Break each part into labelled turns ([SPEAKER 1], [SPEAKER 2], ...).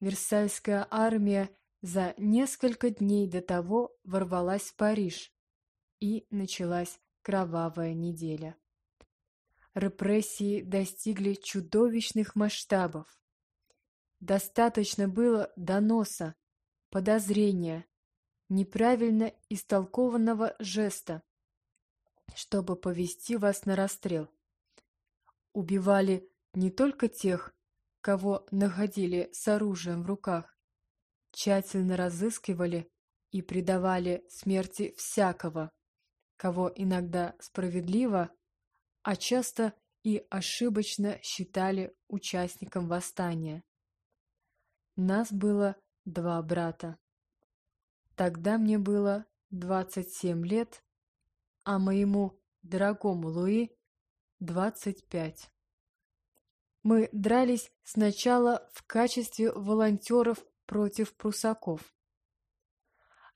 [SPEAKER 1] Версальская армия за несколько дней до того ворвалась в Париж, и началась кровавая неделя. Репрессии достигли чудовищных масштабов. Достаточно было доноса, подозрения, неправильно истолкованного жеста, чтобы повести вас на расстрел. Убивали не только тех, кого находили с оружием в руках, тщательно разыскивали и предавали смерти всякого, кого иногда справедливо, а часто и ошибочно считали участником восстания. Нас было два брата. Тогда мне было 27 лет, а моему дорогому Луи 25. Мы дрались сначала в качестве волонтеров против прусаков.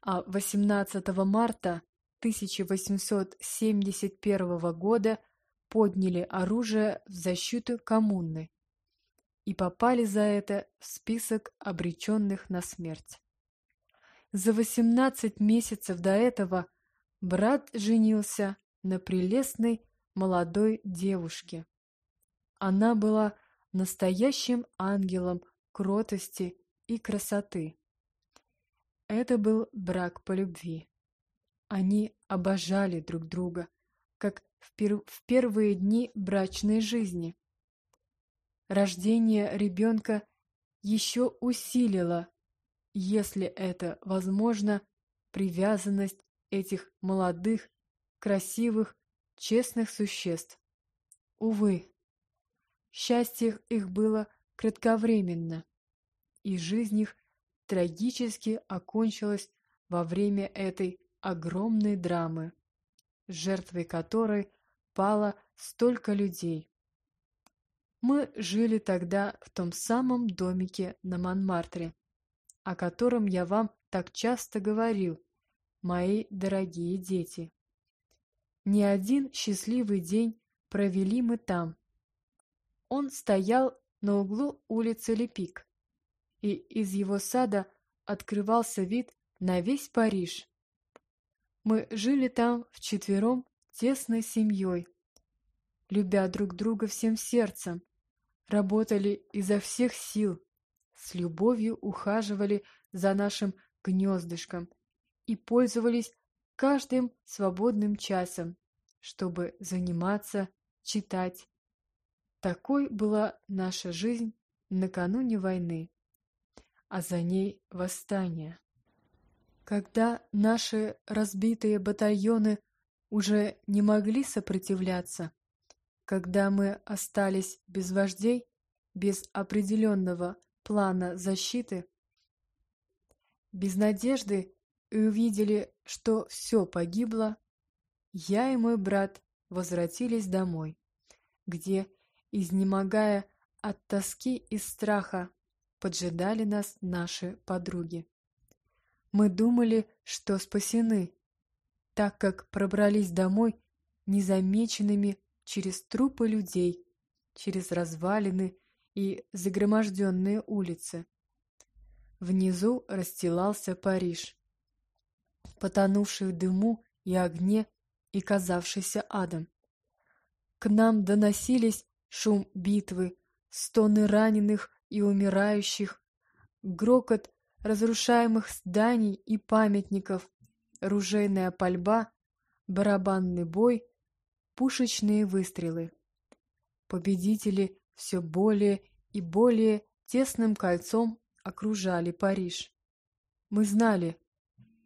[SPEAKER 1] А 18 марта 1871 года подняли оружие в защиту коммуны и попали за это в список обреченных на смерть. За 18 месяцев до этого брат женился на прелестной молодой девушке. Она была настоящим ангелом кротости и красоты. Это был брак по любви. Они обожали друг друга, как в, пер в первые дни брачной жизни. Рождение ребенка еще усилило, если это возможно, привязанность этих молодых, красивых, честных существ. Увы, счастье их было кратковременно, и жизнь их трагически окончилась во время этой огромной драмы, жертвой которой пало столько людей. Мы жили тогда в том самом домике на Монмартре, о котором я вам так часто говорил, мои дорогие дети. Не один счастливый день провели мы там. Он стоял на углу улицы Лепик, и из его сада открывался вид на весь Париж. Мы жили там вчетвером тесной семьей, любя друг друга всем сердцем, работали изо всех сил, с любовью ухаживали за нашим гнездышком и пользовались каждым свободным часом, чтобы заниматься, читать. Такой была наша жизнь накануне войны, а за ней восстание. Когда наши разбитые батальоны уже не могли сопротивляться, когда мы остались без вождей, без определенного плана защиты, без надежды и увидели, что все погибло, я и мой брат возвратились домой, где, изнемогая от тоски и страха, поджидали нас наши подруги. Мы думали, что спасены, так как пробрались домой незамеченными через трупы людей, через развалины и загроможденные улицы. Внизу расстилался Париж, потонувший в дыму и огне и казавшийся адом. К нам доносились шум битвы, стоны раненых и умирающих, грохот разрушаемых зданий и памятников, ружейная пальба, барабанный бой пушечные выстрелы. Победители все более и более тесным кольцом окружали Париж. Мы знали,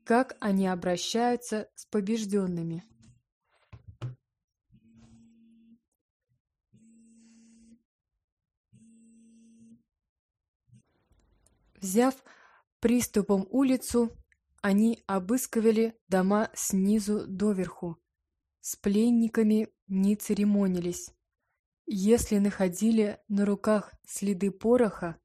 [SPEAKER 1] как они обращаются с побежденными. Взяв приступом улицу, они обыскивали дома снизу доверху, с пленниками не церемонились. Если находили на руках следы пороха,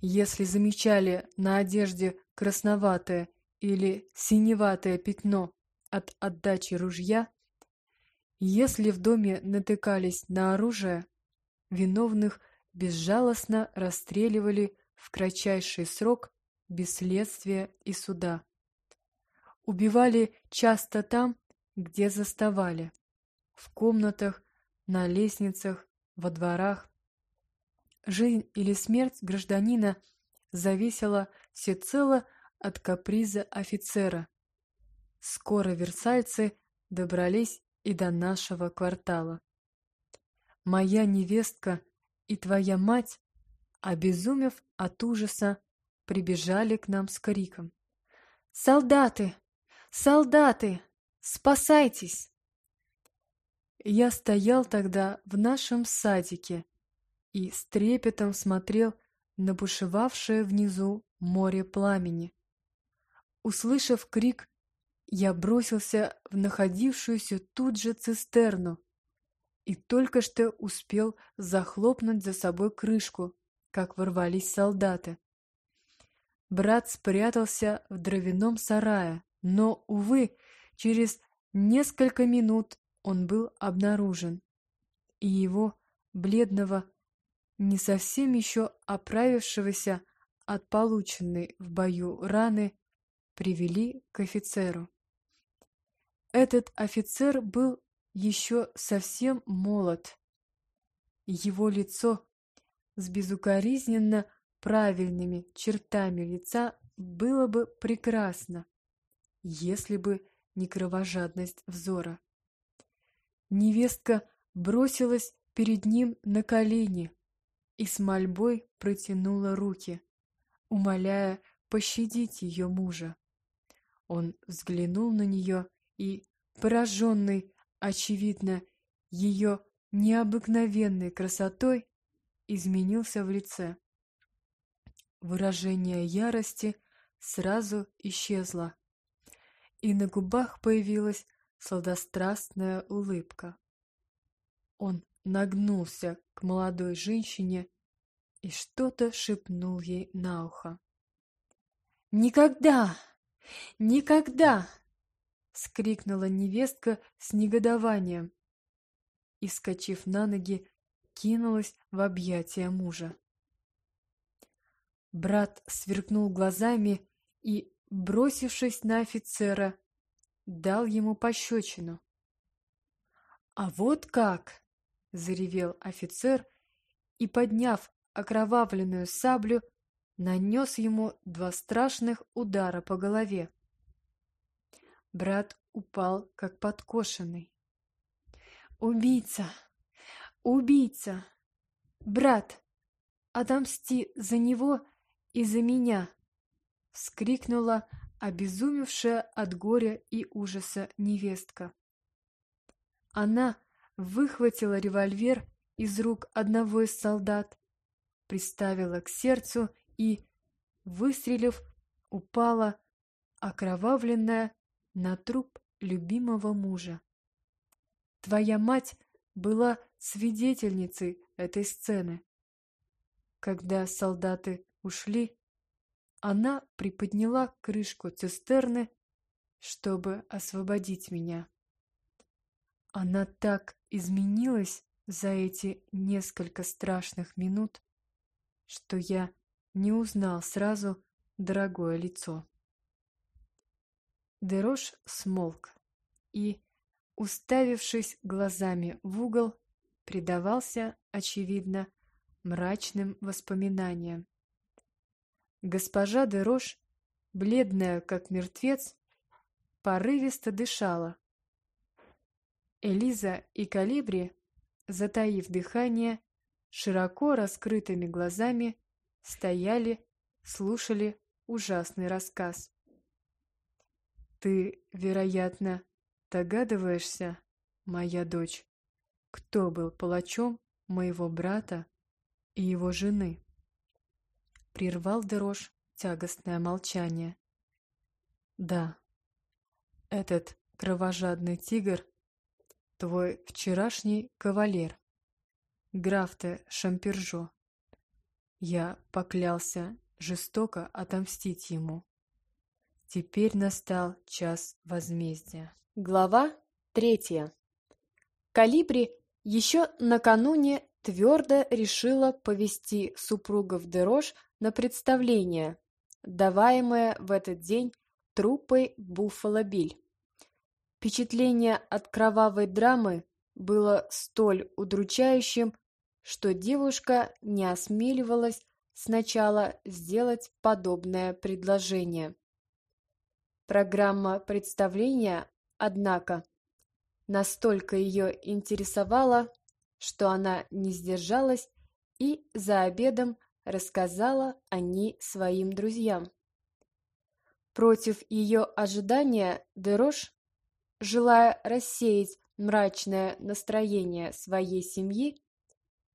[SPEAKER 1] если замечали на одежде красноватое или синеватое пятно от отдачи ружья, если в доме натыкались на оружие, виновных безжалостно расстреливали в кратчайший срок без следствия и суда. Убивали часто там, где заставали. В комнатах, на лестницах, во дворах. Жизнь или смерть гражданина зависела всецело от каприза офицера. Скоро версальцы добрались и до нашего квартала. Моя невестка и твоя мать, обезумев от ужаса, прибежали к нам с криком. «Солдаты! Солдаты! Спасайтесь!» Я стоял тогда в нашем садике и с трепетом смотрел на бушевавшее внизу море пламени. Услышав крик, я бросился в находившуюся тут же цистерну и только что успел захлопнуть за собой крышку, как ворвались солдаты. Брат спрятался в дровяном сарае, но, увы, через несколько минут он был обнаружен, и его, бледного, не совсем еще оправившегося от полученной в бою раны, привели к офицеру. Этот офицер был еще совсем молод. Его лицо с безукоризненно правильными чертами лица было бы прекрасно, если бы не кровожадность взора. Невестка бросилась перед ним на колени и с мольбой протянула руки, умоляя пощадить ее мужа. Он взглянул на нее и, пораженный, очевидно, ее необыкновенной красотой, изменился в лице. Выражение ярости сразу исчезло, и на губах появилась сладострастная улыбка. Он нагнулся к молодой женщине и что-то шепнул ей на ухо. «Никогда! Никогда!» — скрикнула невестка с негодованием и, скачив на ноги, кинулась в объятия мужа. Брат сверкнул глазами и, бросившись на офицера, дал ему пощечину. «А вот как!» — заревел офицер и, подняв окровавленную саблю, нанес ему два страшных удара по голове. Брат упал, как подкошенный. «Убийца! Убийца! Брат, отомсти за него и за меня!» — вскрикнула обезумевшая от горя и ужаса невестка. Она выхватила револьвер из рук одного из солдат, приставила к сердцу и, выстрелив, упала, окровавленная, на труп любимого мужа. Твоя мать была свидетельницей этой сцены. Когда солдаты ушли, она приподняла крышку цистерны, чтобы освободить меня. Она так изменилась за эти несколько страшных минут, что я не узнал сразу дорогое лицо. Дерош смолк и, уставившись глазами в угол, предавался, очевидно, мрачным воспоминаниям. Госпожа Дерош, бледная как мертвец, порывисто дышала. Элиза и Калибри, затаив дыхание, широко раскрытыми глазами стояли, слушали ужасный рассказ. «Ты, вероятно, догадываешься, моя дочь, кто был палачом моего брата и его жены?» Прервал Дерош тягостное молчание. «Да, этот кровожадный тигр — твой вчерашний кавалер, граф де Шампержо. Я поклялся жестоко отомстить ему. Теперь настал час возмездия».
[SPEAKER 2] Глава третья. Калибри еще накануне твердо решила повести супругов Дерош на представление, даваемое в этот день труппой «Буффало Биль». Впечатление от кровавой драмы было столь удручающим, что девушка не осмеливалась сначала сделать подобное предложение. Программа представления, однако, настолько ее интересовала, что она не сдержалась и за обедом рассказала о ней своим друзьям. Против ее ожидания Дерош, желая рассеять мрачное настроение своей семьи,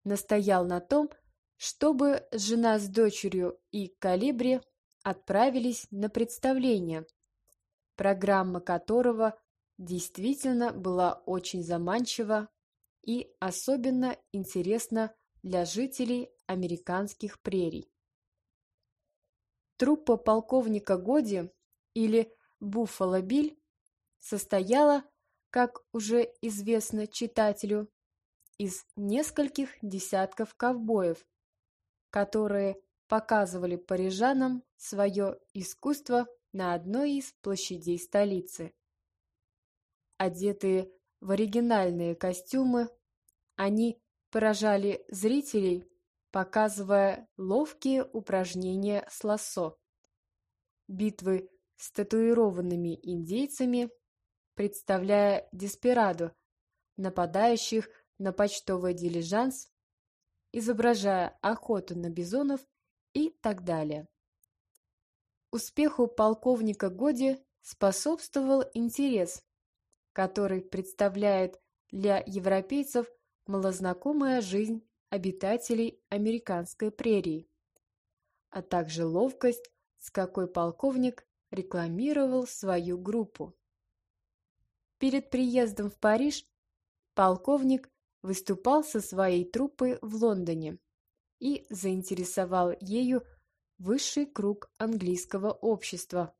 [SPEAKER 2] настоял на том, чтобы жена с дочерью и Калибри отправились на представление, программа которого действительно была очень заманчива и особенно интересна для жителей американских прерий. Труппа полковника Годи или Буффало Биль состояла, как уже известно читателю, из нескольких десятков ковбоев, которые показывали парижанам свое искусство на одной из площадей столицы. Одетые в оригинальные костюмы, они поражали зрителей, показывая ловкие упражнения с лассо. Битвы с татуированными индейцами, представляя деспирадо, нападающих на почтовый дилижанс, изображая охоту на бизонов и так далее. Успеху полковника Годи способствовал интерес, который представляет для европейцев малознакомая жизнь обитателей американской прерии, а также ловкость, с какой полковник рекламировал свою группу. Перед приездом в Париж полковник выступал со своей труппой в Лондоне и заинтересовал ею высший круг английского общества,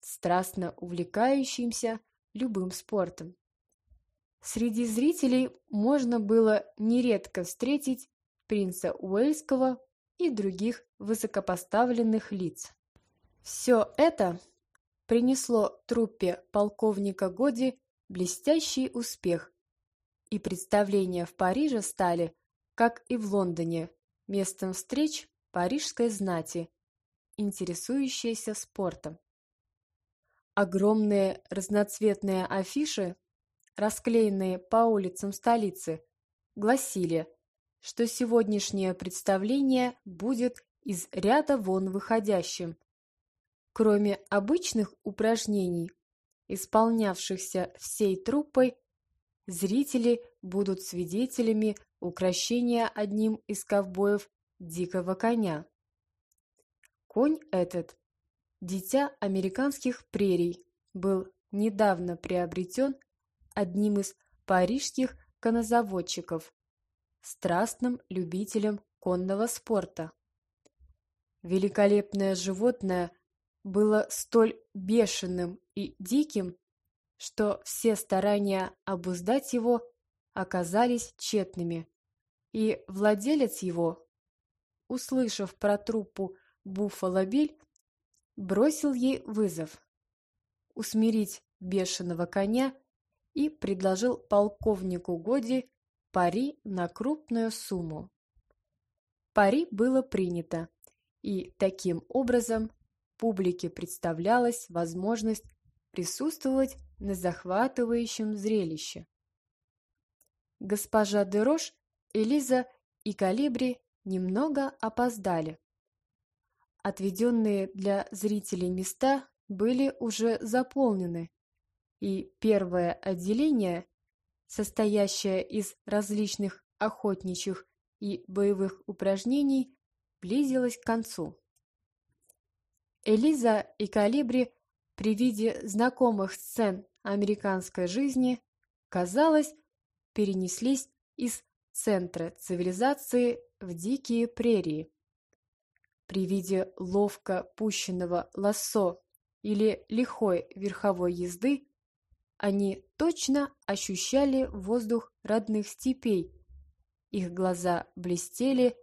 [SPEAKER 2] страстно увлекающимся любым спортом. Среди зрителей можно было нередко встретить принца Уэльского и других высокопоставленных лиц. Все это принесло труппе полковника Годи блестящий успех и представления в Париже стали, как и в Лондоне, местом встреч парижской знати, интересующейся спортом. Огромные разноцветные афиши, расклеенные по улицам столицы, гласили, что сегодняшнее представление будет из ряда вон выходящим. Кроме обычных упражнений, исполнявшихся всей труппой, зрители будут свидетелями украшения одним из ковбоев дикого коня. Конь этот, дитя американских прерий, был недавно приобретен одним из парижских конозаводчиков, страстным любителем конного спорта. Великолепное животное было столь бешеным и диким, что все старания обуздать его оказались тщетными, и владелец его, услышав про труппу Буффало Биль, бросил ей вызов усмирить бешеного коня и предложил полковнику Годи пари на крупную сумму. Пари было принято, и таким образом публике представлялась возможность присутствовать на захватывающем зрелище. Госпожа Дерош, Элиза и Калибри немного опоздали. Отведенные для зрителей места были уже заполнены, и первое отделение, состоящее из различных охотничьих и боевых упражнений, близилось к концу. Элиза и Калибри при виде знакомых сцен американской жизни, казалось, перенеслись из центра цивилизации в дикие прерии. При виде ловко пущенного лассо или лихой верховой езды они точно ощущали воздух родных степей. Их глаза блестели,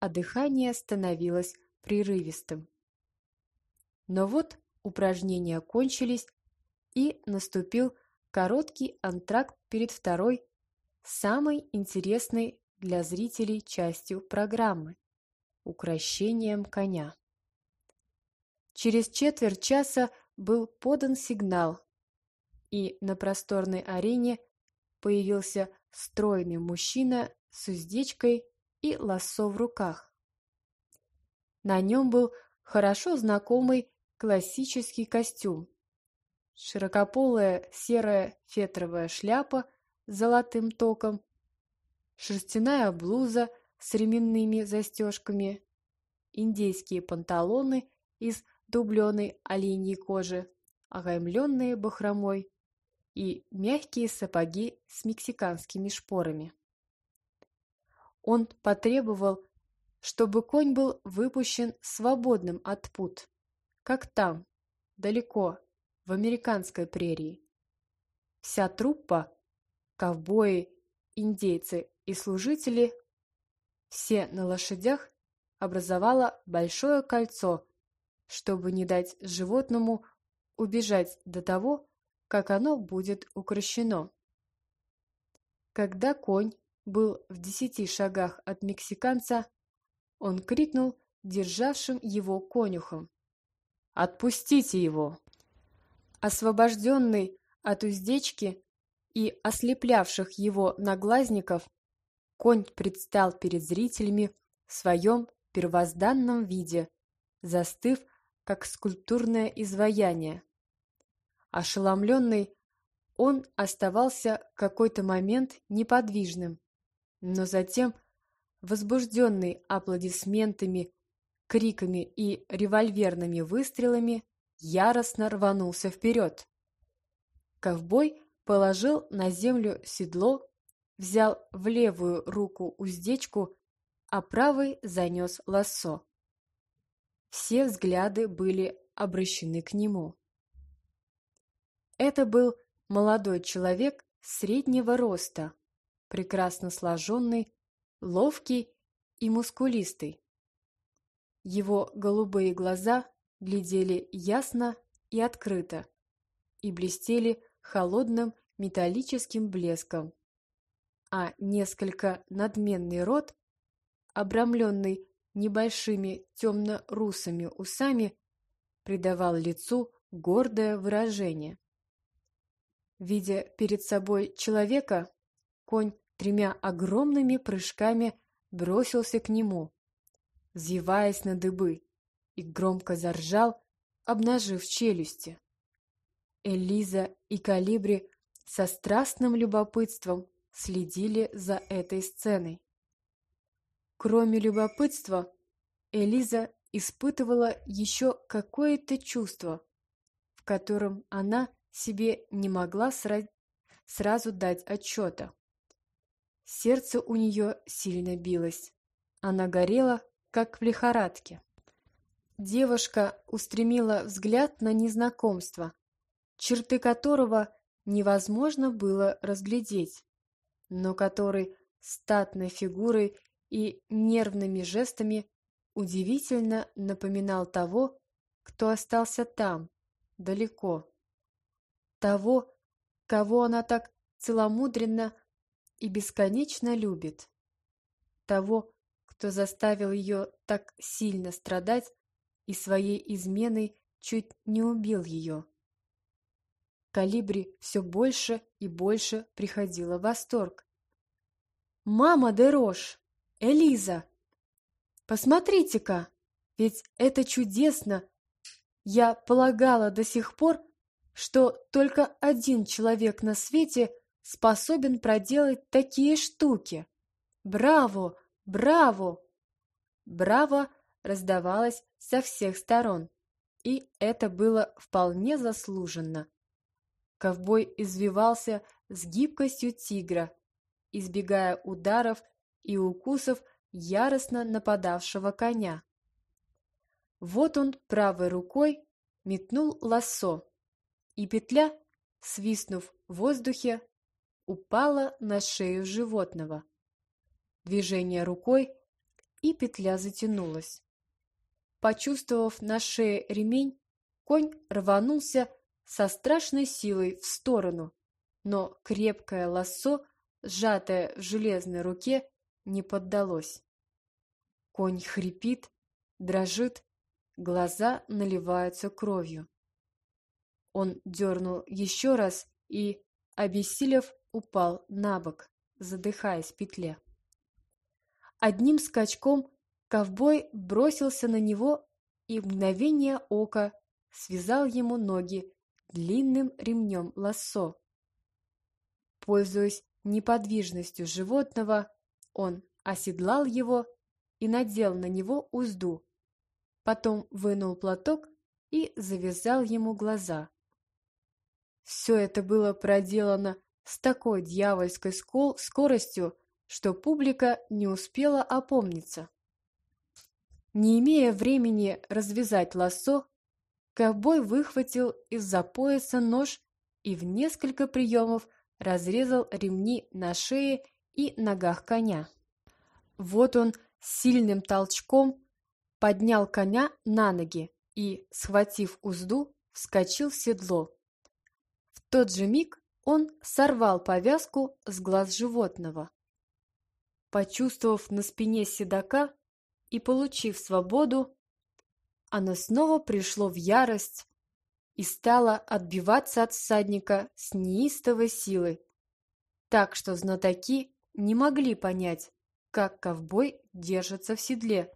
[SPEAKER 2] а дыхание становилось прерывистым. Но вот упражнения кончились, и наступил короткий антракт перед второй, самой интересной для зрителей частью программы – укращением коня. Через четверть часа был подан сигнал, и на просторной арене появился стройный мужчина с уздечкой и лассо в руках. На нем был хорошо знакомый классический костюм. Широкополая серая фетровая шляпа с золотым током, шерстяная блуза с ременными застежками, индейские панталоны из дубленой оленьей кожи, окаймленные бахромой, и мягкие сапоги с мексиканскими шпорами. Он потребовал, чтобы конь был выпущен свободным от пут, как там, далеко, в американской прерии. Вся труппа, ковбои, индейцы и служители, все на лошадях, образовала большое кольцо, чтобы не дать животному убежать до того, как оно будет укращено. Когда конь был в десяти шагах от мексиканца, он крикнул державшим его конюхом. «Отпустите его!» Освобожденный от уздечки и ослеплявших его наглазников, конь предстал перед зрителями в своем первозданном виде, застыв, как скульптурное изваяние. Ошеломленный, он оставался какой-то момент неподвижным, но затем, возбужденный аплодисментами, криками и револьверными выстрелами, яростно рванулся вперед. Ковбой положил на землю седло, взял в левую руку уздечку, а правой занес лассо. Все взгляды были обращены к нему. Это был молодой человек среднего роста, прекрасно сложенный, ловкий и мускулистый. Его голубые глаза глядели ясно и открыто и блестели холодным металлическим блеском, а несколько надменный рот, обрамленный небольшими темно-русыми усами, придавал лицу гордое выражение. Видя перед собой человека, конь тремя огромными прыжками бросился к нему, взвиваясь на дыбы, и громко заржал, обнажив челюсти. Элиза и Калибри со страстным любопытством следили за этой сценой. Кроме любопытства, Элиза испытывала еще какое-то чувство, в котором она себе не могла сра... сразу дать отчета. Сердце у нее сильно билось. Она горела, как в лихорадке. Девушка устремила взгляд на незнакомство, черты которого невозможно было разглядеть, но который статной фигурой и нервными жестами удивительно напоминал того, кто остался там, далеко того, кого она так целомудренно и бесконечно любит, того, кто заставил ее так сильно страдать и своей изменой чуть не убил ее. Калибри все больше и больше приходила в восторг. «Мама Дерош! Элиза! Посмотрите-ка! Ведь это чудесно! Я полагала до сих пор, что только один человек на свете способен проделать такие штуки. Браво! Браво! Браво раздавалось со всех сторон, и это было вполне заслуженно. Ковбой извивался с гибкостью тигра, избегая ударов и укусов яростно нападавшего коня. Вот он правой рукой метнул лассо, и петля, свистнув в воздухе, упала на шею животного. Движение рукой, и петля затянулась. Почувствовав на шее ремень, конь рванулся со страшной силой в сторону, но крепкое лассо, сжатое в железной руке, не поддалось. Конь хрипит, дрожит, глаза наливаются кровью. Он дернул еще раз и, обессилев, упал на бок, задыхаясь в петле. Одним скачком ковбой бросился на него и мгновение ока связал ему ноги длинным ремнем лассо. Пользуясь неподвижностью животного, он оседлал его и надел на него узду, потом вынул платок и завязал ему глаза. Все это было проделано с такой дьявольской скоростью, что публика не успела опомниться. Не имея времени развязать лассо, ковбой выхватил из-за пояса нож и в несколько приемов разрезал ремни на шее и ногах коня. Вот он сильным толчком поднял коня на ноги и, схватив узду, вскочил в седло. В тот же миг он сорвал повязку с глаз животного. Почувствовав на спине седока и получив свободу, оно снова пришло в ярость и стало отбиваться от всадника с неистовой силой, так что знатоки не могли понять, как ковбой держится в седле,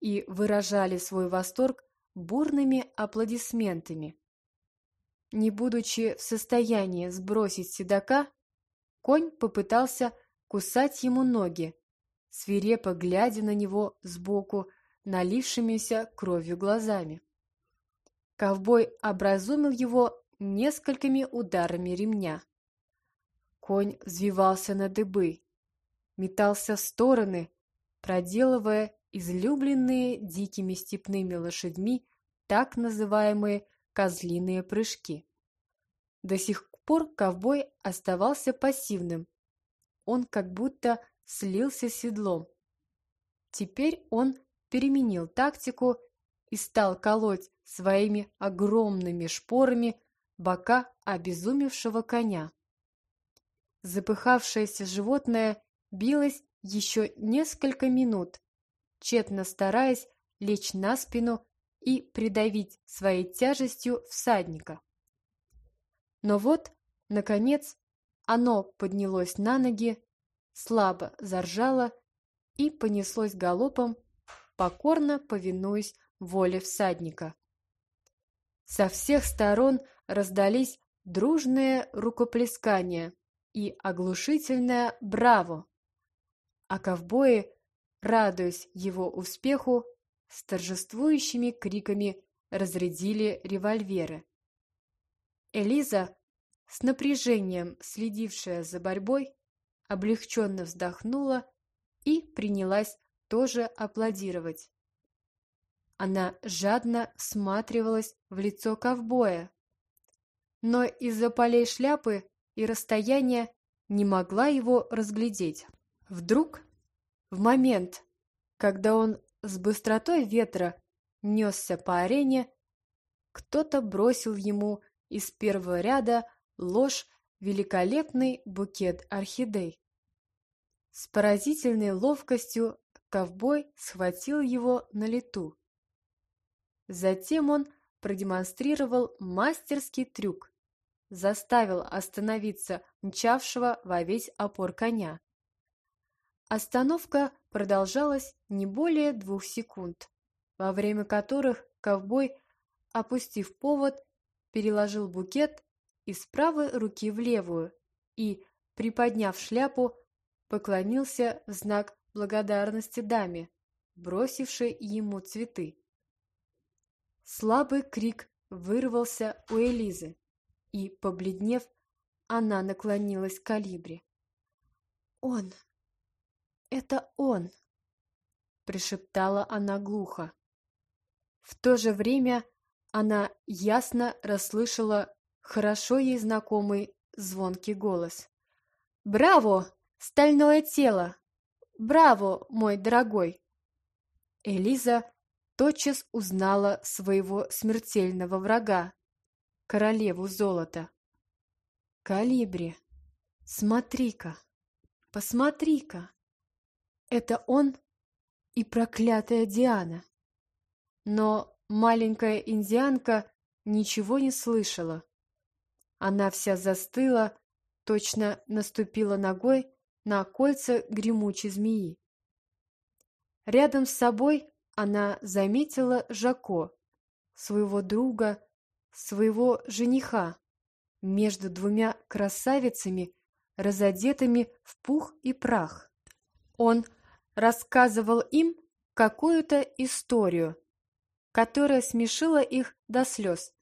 [SPEAKER 2] и выражали свой восторг бурными аплодисментами. Не будучи в состоянии сбросить седока, конь попытался кусать ему ноги, свирепо глядя на него сбоку налившимися кровью глазами. Ковбой образумил его несколькими ударами ремня. Конь взвивался на дыбы, метался в стороны, проделывая излюбленные дикими степными лошадьми так называемые козлиные прыжки. До сих пор ковбой оставался пассивным. Он как будто слился с седлом. Теперь он переменил тактику и стал колоть своими огромными шпорами бока обезумевшего коня. Запыхавшееся животное билось еще несколько минут, тщетно стараясь лечь на спину и придавить своей тяжестью всадника. Но вот, наконец, оно поднялось на ноги, слабо заржало и понеслось галопом, покорно повинуясь воле всадника. Со всех сторон раздались дружные рукоплескания и оглушительное «Браво!», а ковбои, радуясь его успеху, с торжествующими криками разрядили револьверы. Элиза, с напряжением следившая за борьбой, облегченно вздохнула и принялась тоже аплодировать. Она жадно всматривалась в лицо ковбоя, но из-за полей шляпы и расстояния не могла его разглядеть. Вдруг, в момент, когда он с быстротой ветра несся по арене, кто-то бросил ему из первого ряда ложь великолепный букет орхидей. С поразительной ловкостью ковбой схватил его на лету. Затем он продемонстрировал мастерский трюк, заставил остановиться мчавшего во весь опор коня. Остановка продолжалась не более двух секунд, во время которых ковбой, опустив повод, переложил букет из правой руки в левую и, приподняв шляпу, поклонился в знак благодарности даме, бросившей ему цветы. Слабый крик вырвался у Элизы, и, побледнев, она наклонилась к калибре. «Он! Это он!» — пришептала она глухо. В то же время она ясно расслышала хорошо ей знакомый звонкий голос. «Браво, стальное тело! Браво, мой дорогой!» Элиза тотчас узнала своего смертельного врага, королеву золота. «Калибри, смотри-ка, посмотри-ка, это он и проклятая Диана». Но маленькая индианка ничего не слышала. Она вся застыла, точно наступила ногой на кольца гремучей змеи. Рядом с собой она заметила Жако, своего друга, своего жениха, между двумя красавицами, разодетыми в пух и прах. Он рассказывал им какую-то историю, которая смешила их до слез,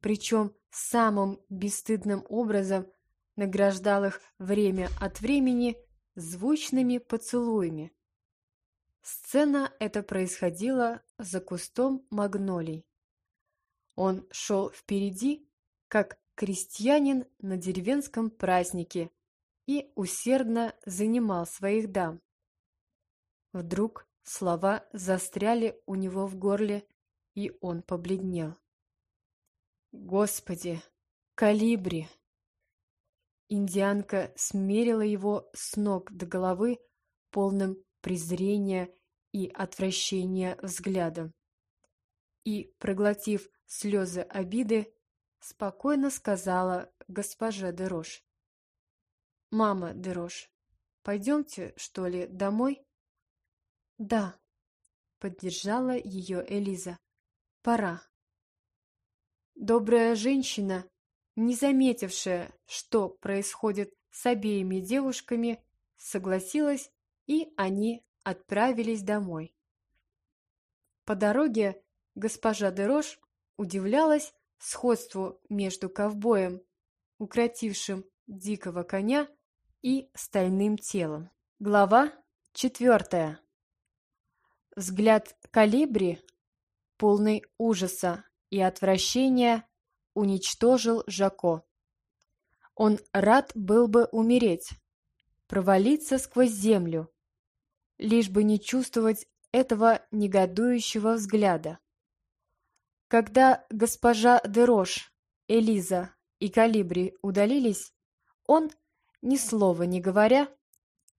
[SPEAKER 2] причем самым бесстыдным образом награждал их время от времени звучными поцелуями. Сцена эта происходила за кустом магнолий. Он шел впереди, как крестьянин на деревенском празднике, и усердно занимал своих дам. Вдруг слова застряли у него в горле, и он побледнел. «Господи, калибри!» Индианка смерила его с ног до головы полным презрения и отвращения взглядом. И, проглотив слезы обиды, спокойно сказала госпоже Дерош. «Мама Дерош, пойдемте, что ли, домой?» «Да», — поддержала ее Элиза, — «пора». Добрая женщина, не заметившая, что происходит с обеими девушками, согласилась, и они отправились домой. По дороге госпожа Дерош удивлялась сходству между ковбоем, укротившим дикого коня, и стальным телом. Глава четвертая. Взгляд калибри, полный ужаса и отвращения, уничтожил Жако. Он рад был бы умереть, провалиться сквозь землю, лишь бы не чувствовать этого негодующего взгляда. Когда госпожа Дерош, Элиза и Калибри удалились, он, ни слова не говоря,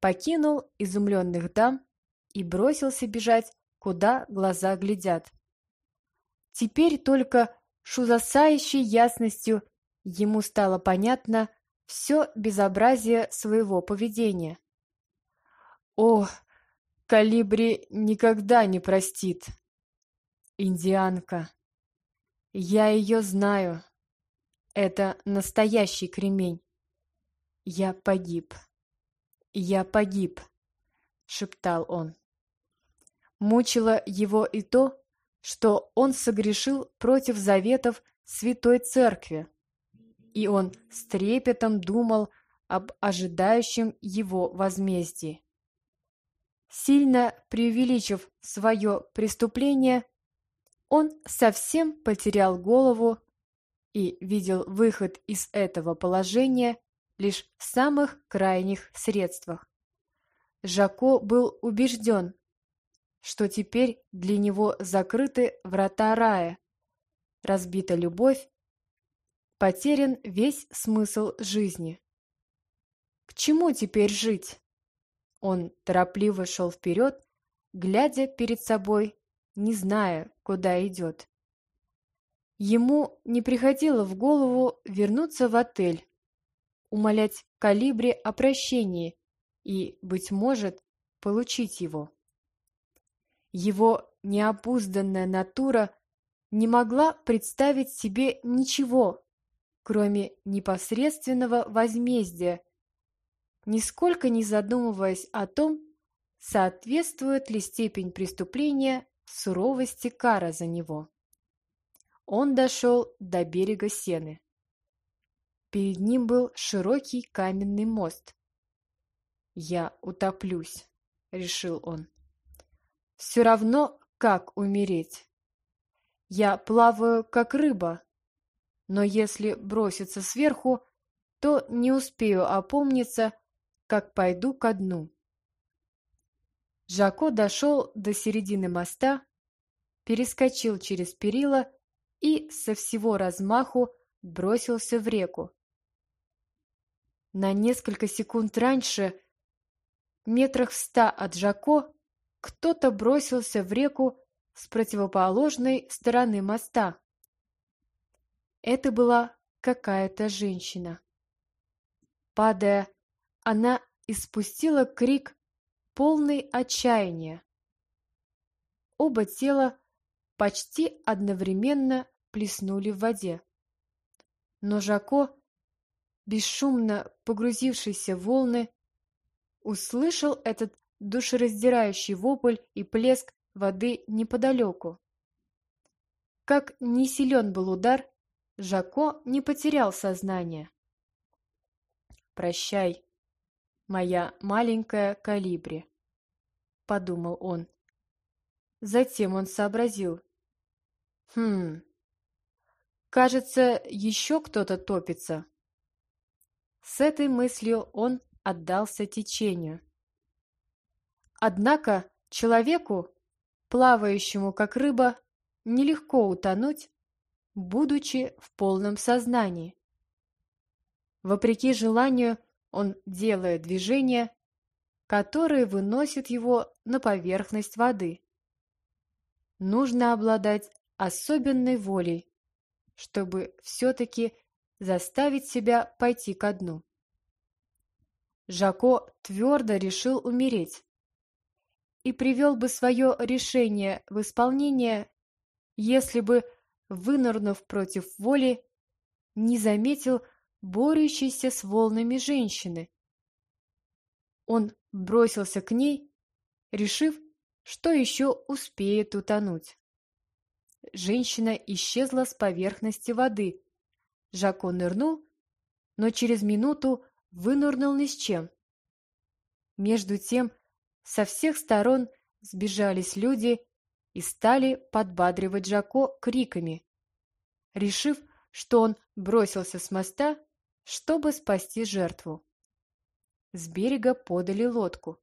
[SPEAKER 2] покинул изумленных дам и бросился бежать, куда глаза глядят. Теперь только с ужасающей ясностью ему стало понятно все безобразие своего поведения. О, Калибри никогда не простит. Индианка. Я ее знаю. Это настоящий кремень. Я погиб. Я погиб, шептал он. Мучило его и то, что он согрешил против заветов Святой Церкви, и он с трепетом думал об ожидающем его возмездии. Сильно преувеличив свое преступление, он совсем потерял голову и видел выход из этого положения лишь в самых крайних средствах. Жако был убежден, что теперь для него закрыты врата рая, разбита любовь, потерян весь смысл жизни. К чему теперь жить? Он торопливо шел вперед, глядя перед собой, не зная, куда идет. Ему не приходило в голову вернуться в отель, умолять Калибри о прощении и, быть может, получить его. Его необузданная натура не могла представить себе ничего, кроме непосредственного возмездия нисколько не задумываясь о том, соответствует ли степень преступления суровости кара за него. Он дошел до берега Сены. Перед ним был широкий каменный мост. «Я утоплюсь», — решил он. «Все равно, как умереть. Я плаваю, как рыба, но если броситься сверху, то не успею опомниться как пойду ко дну. Жако дошел до середины моста перескочил через перила и со всего размаху бросился в реку. На несколько секунд раньше, метрах в ста от Жако, кто-то бросился в реку с противоположной стороны моста. Это была какая-то женщина. Падая, она испустила крик, полный отчаяния. Оба тела почти одновременно плеснули в воде. Но Жако, бесшумно погрузившийся в волны, услышал этот душераздирающий вопль и плеск воды неподалеку. Как не силен был удар, Жако не потерял сознание. «Прощай, моя маленькая калибри», — подумал он. Затем он сообразил. «Хм, кажется, еще кто-то топится». С этой мыслью он отдался течению. Однако человеку, плавающему как рыба, нелегко утонуть, будучи в полном сознании. Вопреки желанию, он делает движения, которые выносят его на поверхность воды. Нужно обладать особенной волей, чтобы все-таки заставить себя пойти ко дну. Жако твердо решил умереть и привел бы свое решение в исполнение, если бы, вынырнув против воли, не заметил борющейся с волнами женщины. Он бросился к ней, решив, что еще успеет утонуть. Женщина исчезла с поверхности воды. Жако нырнул, но через минуту вынырнул ни с чем. Между тем, со всех сторон сбежались люди и стали подбадривать Жако криками. Решив, что он бросился с моста, чтобы спасти жертву. С берега подали лодку.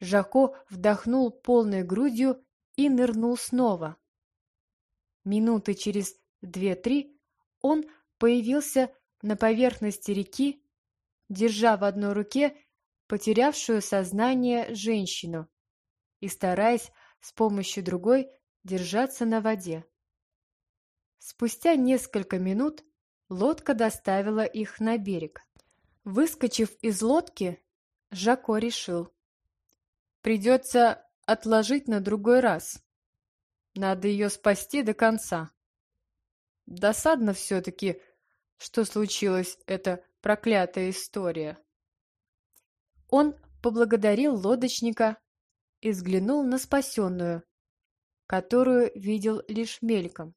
[SPEAKER 2] Жако вдохнул полной грудью и нырнул снова. Минуты через две-три он появился на поверхности реки, держа в одной руке потерявшую сознание женщину и стараясь с помощью другой держаться на воде. Спустя несколько минут лодка доставила их на берег. Выскочив из лодки, Жако решил. Придется отложить на другой раз. Надо ее спасти до конца. Досадно все-таки, что случилась эта проклятая история. Он поблагодарил лодочника и взглянул на спасенную, которую видел лишь мельком.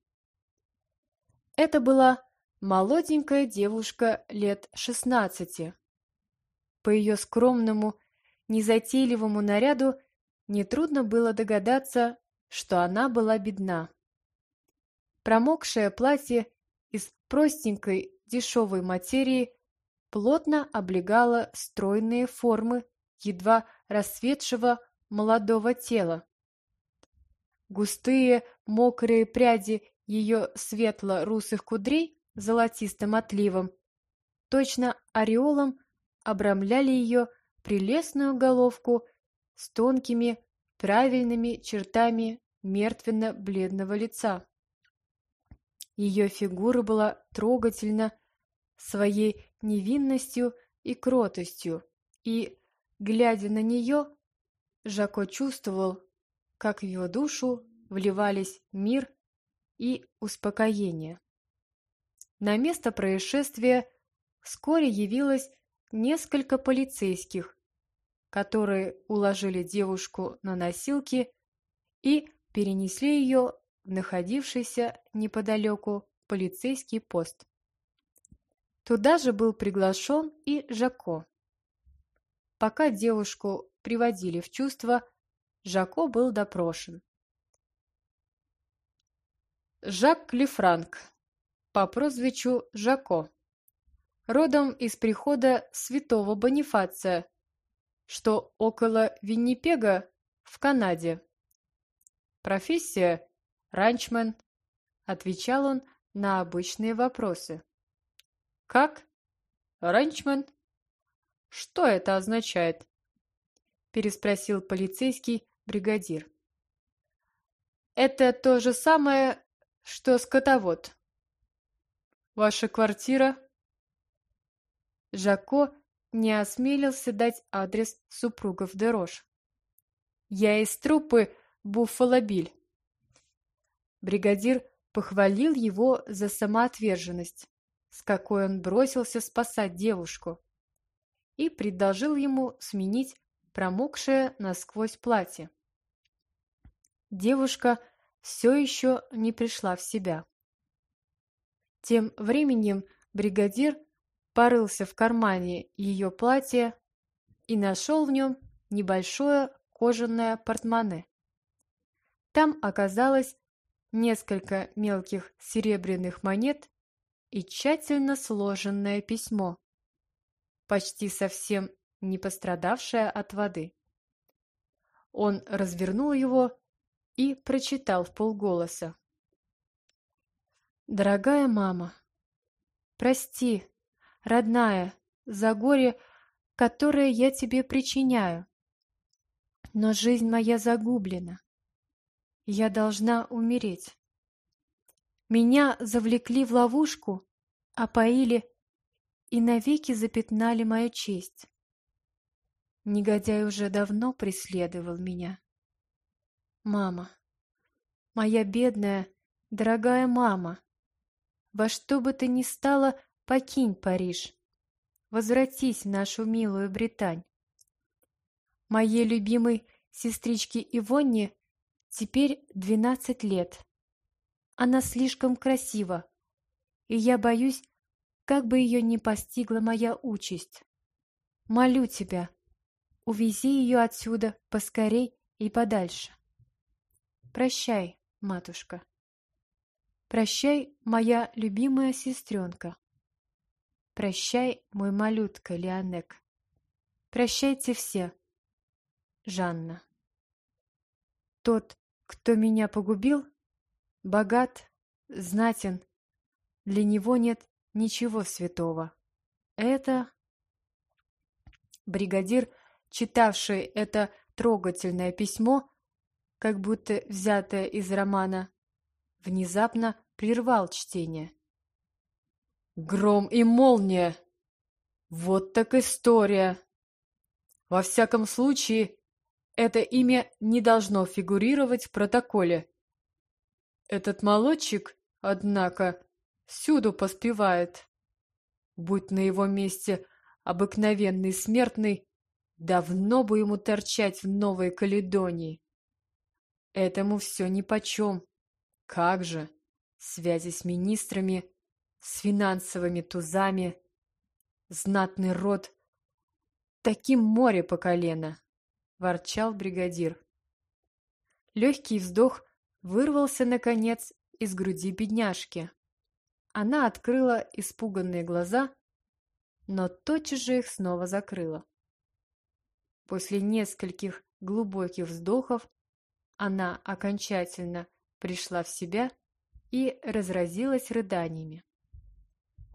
[SPEAKER 2] Это была молоденькая девушка лет шестнадцати. По ее скромному, незатейливому наряду нетрудно было догадаться, что она была бедна. Промокшее платье из простенькой дешевой материи плотно облегало стройные формы едва расцветшего молодого тела. Густые мокрые пряди ее светло-русых кудрей золотистым отливом, точно ореолом обрамляли ее прелестную головку с тонкими правильными чертами мертвенно-бледного лица. Ее фигура была трогательна своей невинностью и кротостью, и, глядя на нее, Жако чувствовал, как в его душу вливались мир и успокоение. На место происшествия вскоре явилось несколько полицейских, которые уложили девушку на носилки и перенесли ее в находившийся неподалеку полицейский пост. Туда же был приглашен и Жако. Пока девушку приводили в чувство, Жако был допрошен. Жак Лефранк по прозвищу Жако, родом из прихода святого Бонифация, что около Виннипега в Канаде.
[SPEAKER 1] Профессия – ранчмен, отвечал он на обычные вопросы. Как? Ранчмен? Что это означает? Переспросил полицейский бригадир. Это то же самое, что скотовод. Ваша квартира? Жако не осмелился дать адрес супругов Дерош. Я из труппы Буффалобиль. Бригадир похвалил его за самоотверженность, с какой он бросился спасать девушку, и предложил ему сменить промокшее насквозь платье. Девушка все еще не пришла в себя. Тем временем бригадир порылся в кармане ее платья и нашел в нем небольшое кожаное портмоне. Там оказалось несколько мелких серебряных монет и тщательно сложенное письмо, почти совсем не пострадавшее от воды. Он развернул его и прочитал в полголоса. «Дорогая мама, прости, родная, за горе, которое я тебе причиняю. Но жизнь моя загублена. Я должна умереть. Меня завлекли в ловушку, опоили и навеки запятнали мою честь. Негодяй уже давно преследовал меня. Мама, моя бедная, дорогая мама, во что бы ты ни стало, покинь Париж. Возвратись в нашу милую Британь. Моей любимой сестричке Ивонне теперь двенадцать лет. Она слишком красива, и я боюсь, как бы ее не постигла моя участь. Молю тебя, увези ее отсюда поскорей и подальше. Прощай, матушка. Прощай, моя любимая сестренка. Прощай, мой малютка Леонек. Прощайте все. Жанна. Тот, кто меня погубил, богат, знатен. Для него нет ничего святого. Это... Бригадир, читавший это трогательное письмо, как будто взятое из романа, внезапно прервал чтение. «Гром и молния! Вот так история! Во всяком случае, это имя не должно фигурировать в протоколе. Этот молодчик, однако, всюду поспевает. Будь на его месте обыкновенный смертный, давно бы ему торчать в Новой Каледонии. Этому все нипочем. Как же? Связи с министрами, с финансовыми тузами, знатный род. Таким море по колено, ворчал бригадир. Легкий вздох вырвался, наконец, из груди бедняжки. Она открыла испуганные глаза, но тотчас же их снова закрыла. После нескольких глубоких вздохов она окончательно пришла в себя и разразилась рыданиями.